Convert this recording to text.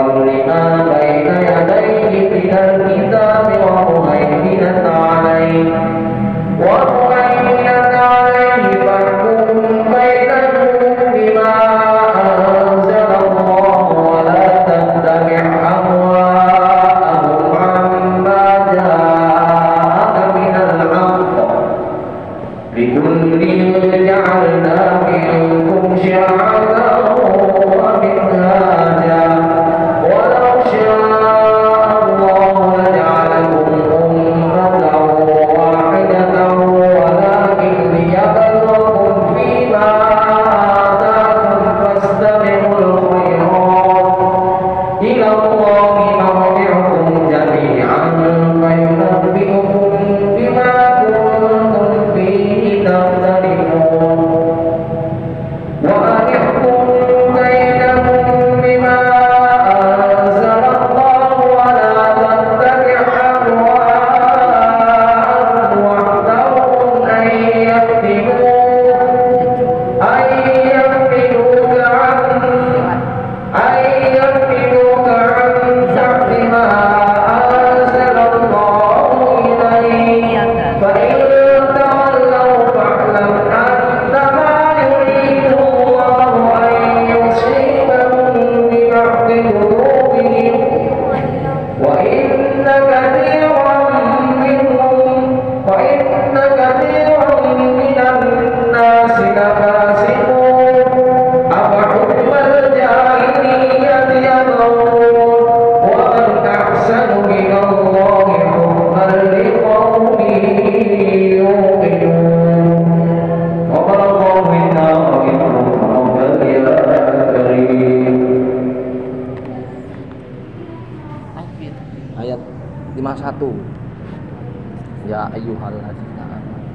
مصدقا 51 ya ayyuhalladzina amanu.